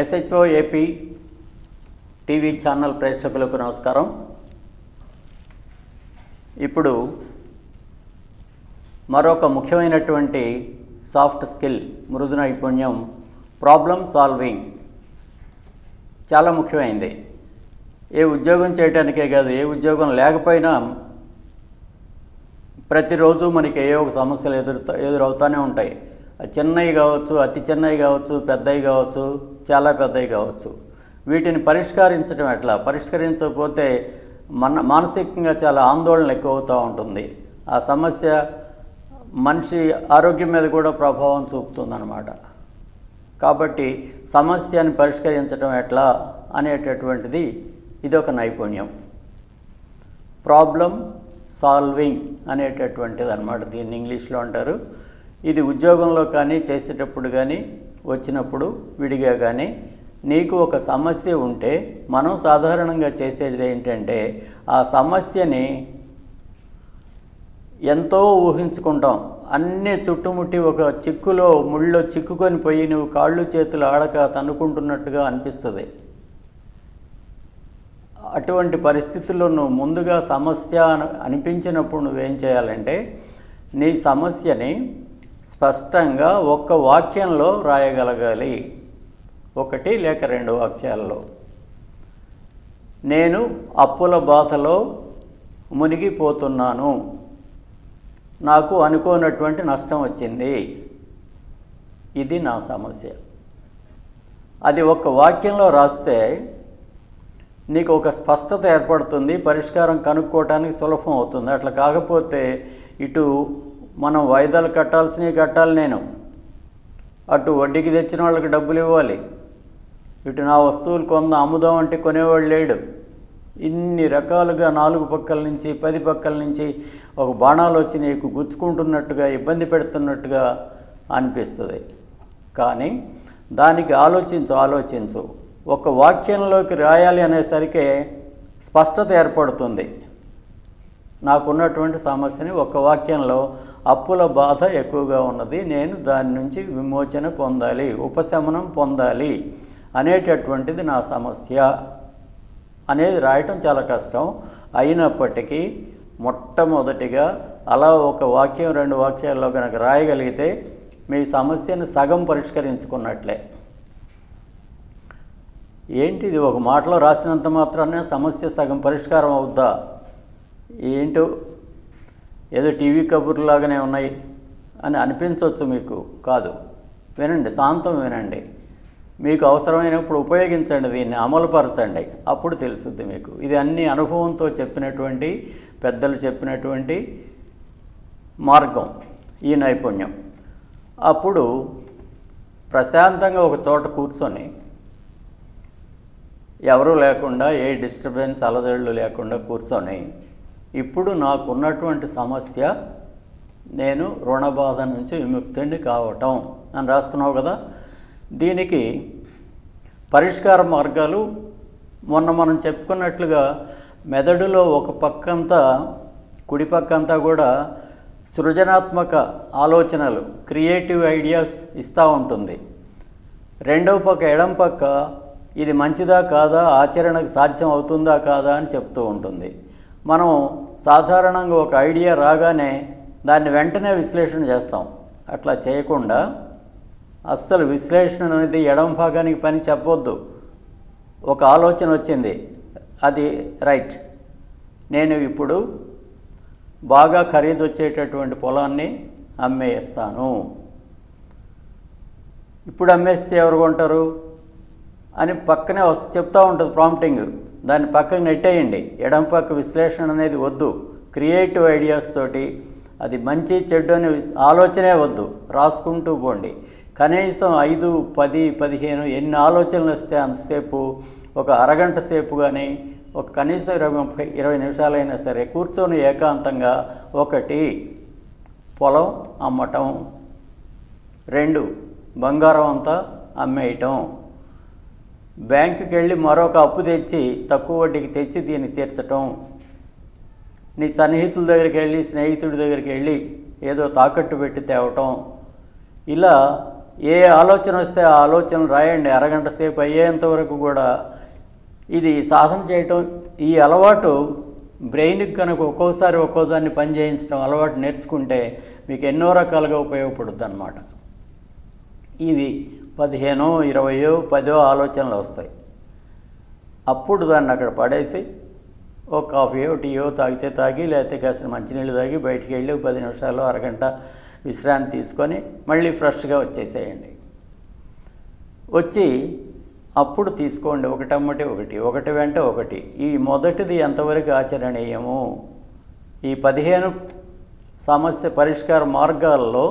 SHO AP TV channel ప్రేక్షకులకు నమస్కారం. ఇప్పుడు మరొక ముఖ్యమైనటువంటి సాఫ్ట్ స్కిల్ మృదు నైపుణ్యం ప్రాబ్లం సాల్వింగ్. చాలా ముఖ్యమైంది. ఏ ఉద్యోగం చేయటానికే కాదు ఏ ఉద్యోగం లేకపోయినా ప్రతిరోజు మనకి ఏ ఒక సమస్యలు ఎదురుతా ఎదురవుతూనే ఉంటాయి. చిన్నవి కావచ్చు అతి చిన్నవి కావచ్చు పెద్దవి కావచ్చు చాలా పెద్దవి కావచ్చు. వీటిని పరిష్కరించడం ఎట్లా? పరిష్కరించకపోతే మన మానసికంగా చాలా ఆందోళన ఎక్కువ అవుతూ ఉంటుంది. ఆ సమస్య మనిషి ఆరోగ్యం మీద కూడా ప్రభావం చూపుతుందన్నమాట. కాబట్టి సమస్యని పరిష్కరించడం ఎట్లా అనేటటువంటిది ఇది ఒక నైపుణ్యం. ప్రాబ్లం సాల్వింగ్ అనేటటువంటిది అనమాట దీన్ని ఇంగ్లీష్లో అంటారు. ఇది ఉద్యోగంలో కానీ చేసేటప్పుడు కానీ వచ్చినప్పుడు విడిగా కానీ నీకు ఒక సమస్య ఉంటే మనం సాధారణంగా చేసేది ఏంటంటే ఆ సమస్యని ఎంతో ఊహించుకుంటాం. అన్నీ చుట్టుముట్టి ఒక చిక్కులో ముళ్ళో చిక్కుకొని పోయి నువ్వు కాళ్ళు చేతులు ఆడక తన్నుకుంటున్నట్టుగా అనిపిస్తుంది. అటువంటి పరిస్థితుల్లో నువ్వు ముందుగా సమస్య అనిపించినప్పుడు నువ్వేం చేయాలంటే నీ సమస్యని స్పష్టంగా ఒక్క వాక్యంలో రాయగలగాలి. ఒకటి లేక రెండు వాక్యాల్లో. నేను అప్పుల బాధలో మునిగిపోతున్నాను. నాకు అనుకోనటువంటి నష్టం వచ్చింది. ఇది నా సమస్య. అది ఒక వాక్యంలో రాస్తే నీకు ఒక స్పష్టత ఏర్పడుతుంది. పరిష్కారం కనుక్కోవటానికి సులభం అవుతుంది. అట్లా కాకపోతే ఇటు మనం వాయిదాలు కట్టాల్సినవి కట్టాలి నేను. అటు వడ్డీకి తెచ్చిన వాళ్ళకి డబ్బులు ఇవ్వాలి. ఇటు నా వస్తువులు కొంద అమ్ముదాం అంటే కొనేవాడు లేడు. ఇన్ని రకాలుగా నాలుగు పక్కల నుంచి పది పక్కల నుంచి ఒక బాణాలు వచ్చి నీకు గుచ్చుకుంటున్నట్టుగా ఇబ్బంది పెడుతున్నట్టుగా అనిపిస్తుంది. కానీ దానికి ఆలోచించు ఆలోచించు. ఒక వాక్యంలోకి రాయాలి అనేసరికి స్పష్టత ఏర్పడుతుంది. నాకున్నటువంటి సమస్యని ఒక వాక్యంలో అప్పుల బాధ ఎక్కువగా ఉన్నది నేను దాని నుంచి విమోచన పొందాలి ఉపశమనం పొందాలి అనేటటువంటిది నా సమస్య అనేది రాయటం చాలా కష్టం. అయినప్పటికీ మొట్టమొదటిగా అలా ఒక వాక్యం రెండు వాక్యాల్లో కనుక రాయగలిగితే మీ సమస్యను సగం పరిష్కరించుకున్నట్లే. ఏంటిది? ఒక మాటలో రాసినంత మాత్రానే సమస్య సగం పరిష్కారం అవుద్దా? ఏంటో? ఏదో టీవీ కబుర్లాగానే ఉన్నాయి అని అనిపించవచ్చు మీకు. కాదు. వినండి శాంతం వినండి. మీకు అవసరమైనప్పుడు ఉపయోగించండి దీన్ని అమలుపరచండి. అప్పుడు తెలుస్తుంది మీకు. ఇది అన్ని అనుభవంతో చెప్పినటువంటి పెద్దలు చెప్పినటువంటి మార్గం ఈ నైపుణ్యం. అప్పుడు ప్రశాంతంగా ఒక చోట కూర్చొని ఎవరు లేకుండా ఏ డిస్టర్బెన్స్ అలజడులు లేకుండా కూర్చొని ఇప్పుడు నాకున్నటువంటి సమస్య నేను రుణబాధ నుంచి విముక్తుడిని కావటం అని రాసుకున్నావు కదా. దీనికి పరిష్కార మార్గాలు మొన్న మనం చెప్పుకున్నట్లుగా మెదడులో ఒక పక్కంతా కుడి పక్కంతా కూడా సృజనాత్మక ఆలోచనలు క్రియేటివ్ ఐడియాస్ ఇస్తూ ఉంటుంది. రెండవ పక్క ఎడం పక్క ఇది మంచిదా కాదా ఆచరణకు సాధ్యం అవుతుందా కాదా అని చెప్తూ ఉంటుంది. మనం సాధారణంగా ఒక ఐడియా రాగానే దాన్ని వెంటనే విశ్లేషణ చేస్తాం. అట్లా చేయకుండా అస్సలు విశ్లేషణ అనేది ఎడమ భాగానికి పని చెప్పొద్దు ఒక ఆలోచన వచ్చింది. అది రైట్. నేను ఇప్పుడు బాగా ఖరీదు వచ్చేటటువంటి పొలాన్ని అమ్మేస్తాను. ఇప్పుడు అమ్మేస్తే ఎవరు కొంటారు? అని పక్కనే వస్ చెప్తూ ఉంటుంది ప్రాంప్టింగ్ దాన్ని పక్కకు నెట్టేయండి. ఎడం పక్క విశ్లేషణ అనేది వద్దు. క్రియేటివ్ ఐడియాస్ తోటి అది మంచి చెడ్డు అనే ఆలోచనే వద్దు. రాసుకుంటూ పోండి. కనీసం ఐదు పది పదిహేను ఎన్ని ఆలోచనలు వస్తే అంతసేపు ఒక అరగంట సేపు కానీ ఒక కనీసం ఇరవై ముప్పై ఇరవై నిమిషాలైనా సరే కూర్చొని ఏకాంతంగా ఒకటి పొలం అమ్మటం రెండు బంగారం అంతా అమ్మేయటం. బ్యాంకుకి వెళ్ళి మరొక అప్పు తెచ్చి తక్కువ వడ్డీకి తెచ్చి దీన్ని తీర్చటం. నీ సన్నిహితుల దగ్గరికి వెళ్ళి స్నేహితుడి దగ్గరికి వెళ్ళి ఏదో తాకట్టు పెట్టి తేవటం. ఇలా ఏ ఆలోచన వస్తే ఆ ఆలోచన రాయండి. అరగంట సేపు అయ్యేంత వరకు కూడా ఇది సాధన చేయటం. ఈ అలవాటు బ్రెయిన్కి కనుక ఒక్కోసారి ఒక్కో దాన్ని పని చేయించడం అలవాటు నేర్చుకుంటే మీకు ఎన్నో రకాలుగా ఉపయోగపడుద్ది అన్నమాట. ఇవి పదిహేనో ఇరవయో పదో ఆలోచనలు వస్తాయి. అప్పుడు దాన్ని అక్కడ పడేసి ఓ కాఫీయో టీయో తాగితే తాగి లేకపోతే కాసిన మంచినీళ్ళు తాగి బయటికి వెళ్ళి పది నిమిషాలు అరగంట విశ్రాంతి తీసుకొని మళ్ళీ ఫ్రెష్గా వచ్చేసేయండి. వచ్చి అప్పుడు తీసుకోండి ఒకటమ్మటి ఒకటి ఒకటి వెంట ఒకటి. ఈ మొదటిది ఎంతవరకు ఆచరణీయము? ఈ పదిహేను సమస్య పరిష్కార మార్గాల్లో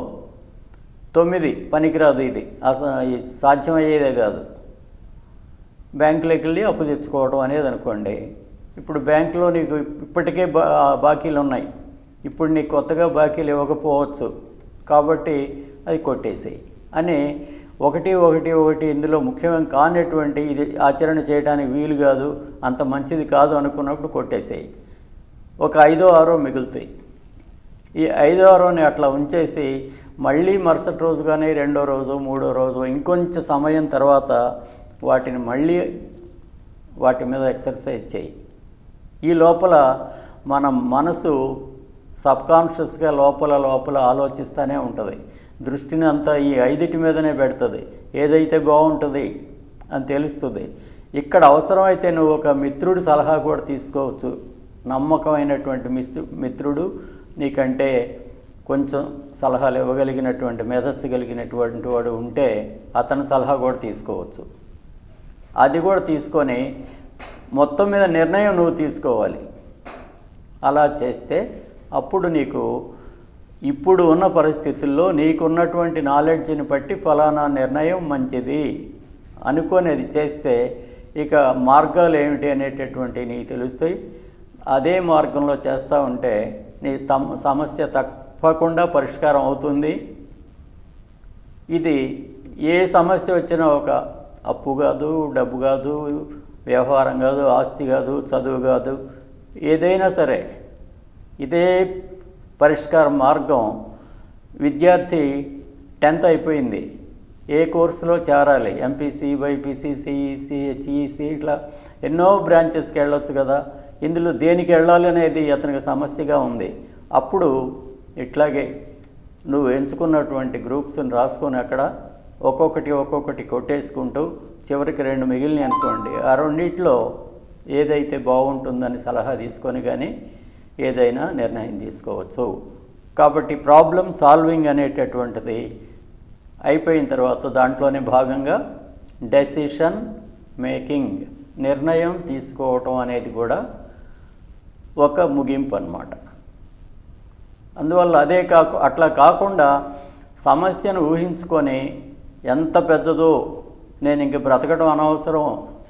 తొమ్మిది పనికిరాదు ఇది. సాధ్యమయ్యేదే కాదు. బ్యాంకులోకి వెళ్ళి అప్పు తెచ్చుకోవడం అనేది అనుకోండి ఇప్పుడు బ్యాంకులో నీకు ఇప్పటికే బా బాకీలు ఉన్నాయి ఇప్పుడు నీకు కొత్తగా బాకీలు ఇవ్వకపోవచ్చు. కాబట్టి అది కొట్టేసేయి. అని ఒకటి ఒకటి ఒకటి ఇందులో ముఖ్యంగా కానటువంటి ఇది ఆచరణ చేయడానికి వీలు కాదు అంత మంచిది కాదు అనుకున్నప్పుడు కొట్టేసేయి. ఒక ఐదో ఆరో మిగులుతాయి. ఈ ఐదో ఆరోని అట్లా ఉంచేసి మళ్ళీ మరుసటి రోజు కానీ రెండో రోజు మూడో రోజు ఇంకొంచెం సమయం తర్వాత వాటిని మళ్ళీ వాటి మీద ఎక్సర్సైజ్ చేయి. ఈ లోపల మన మనసు సబ్కాన్షియస్గా లోపల లోపల ఆలోచిస్తూనే ఉంటుంది. దృష్టిని అంతా ఈ ఐదిటి మీదనే పెడుతుంది. ఏదైతే బాగుంటుంది అని తెలుస్తుంది. ఇక్కడ అవసరమైతే నువ్వు ఒక మిత్రుడి సలహా కూడా తీసుకోవచ్చు. నమ్మకమైనటువంటి మిస్తు మిత్రుడు నీకంటే కొంచెం సలహాలు ఇవ్వగలిగినటువంటి మేధస్సు కలిగినటువంటి వాడు ఉంటే అతని సలహా కూడా తీసుకోవచ్చు. అది కూడా తీసుకొని మొత్తం మీద నిర్ణయం నువ్వు తీసుకోవాలి. అలా చేస్తే అప్పుడు నీకు ఇప్పుడు ఉన్న పరిస్థితుల్లో నీకున్నటువంటి నాలెడ్జ్ని బట్టి ఫలానా నిర్ణయం మంచిది. అనుకునేది చేస్తే ఇక మార్గాలు ఏమిటి అనేటటువంటి నీకు తెలుస్తాయి. అదే మార్గంలో చేస్తూ ఉంటే నీ తమ సమస్య తప్పకుండా పరిష్కారం అవుతుంది. ఇది ఏ సమస్య వచ్చినా ఒక అప్పు కాదు డబ్బు కాదు వ్యవహారం కాదు ఆస్తి కాదు చదువు కాదు ఏదైనా సరే ఇదే పరిష్కార మార్గం. విద్యార్థి టెన్త్ అయిపోయింది. ఏ కోర్సులో చేరాలి? ఎంపీసీ బైపీసీ సిఈసి హెచ్ఈసి ఇట్లా ఎన్నో బ్రాంచెస్కి వెళ్ళొచ్చు కదా. ఇందులో దేనికి వెళ్ళాలి అనేది అతనికి సమస్యగా ఉంది. అప్పుడు ఇట్లాగే నువ్వు ఎంచుకున్నటువంటి గ్రూప్స్ని రాసుకొని అక్కడ ఒక్కొక్కటి ఒక్కొక్కటి కొట్టేసుకుంటూ చివరికి రెండు మిగిలినాయి అనుకోండి. ఆ రెండింటిలో ఏదైతే బాగుంటుందని సలహా తీసుకొని కానీ ఏదైనా నిర్ణయం తీసుకోవచ్చు. కాబట్టి ప్రాబ్లం సాల్వింగ్ అనేటటువంటిది అయిపోయిన తర్వాత దాంట్లోనే భాగంగా డెసిషన్ మేకింగ్ నిర్ణయం తీసుకోవటం అనేది కూడా ఒక ముగింపు అన్నమాట. అందువల్ల అదే కాకు అట్లా కాకుండా సమస్యను ఊహించుకొని ఎంత పెద్దదో నేను ఇంక బ్రతకడం అనవసరం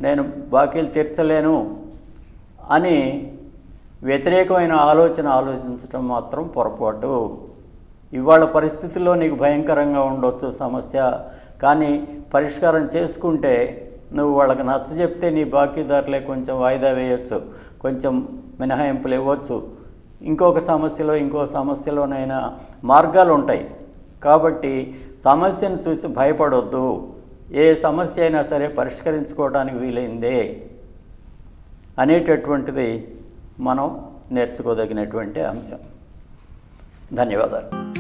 నేను బాకీలు తీర్చలేను అని వ్యతిరేకమైన ఆలోచన ఆలోచించడం మాత్రం పొరపాటు. ఇవాళ పరిస్థితుల్లో నీకు భయంకరంగా ఉండొచ్చు సమస్య కానీ పరిష్కారం చేసుకుంటే నువ్వు వాళ్ళకి నచ్చ చెప్తే నీ బాకీదారులే కొంచెం వాయిదా వేయొచ్చు కొంచెం మినహాయింపులు ఇవ్వచ్చు. ఇంకొక సమస్యలో ఇంకో సమస్యలోనైనా మార్గాలు ఉంటాయి. కాబట్టి సమస్యను చూసి భయపడొద్దు. ఏ సమస్య అయినా సరే పరిష్కరించుకోవడానికి వీలైందే అనేటటువంటిది మనం నేర్చుకోదగినటువంటి అంశం. ధన్యవాదాలు.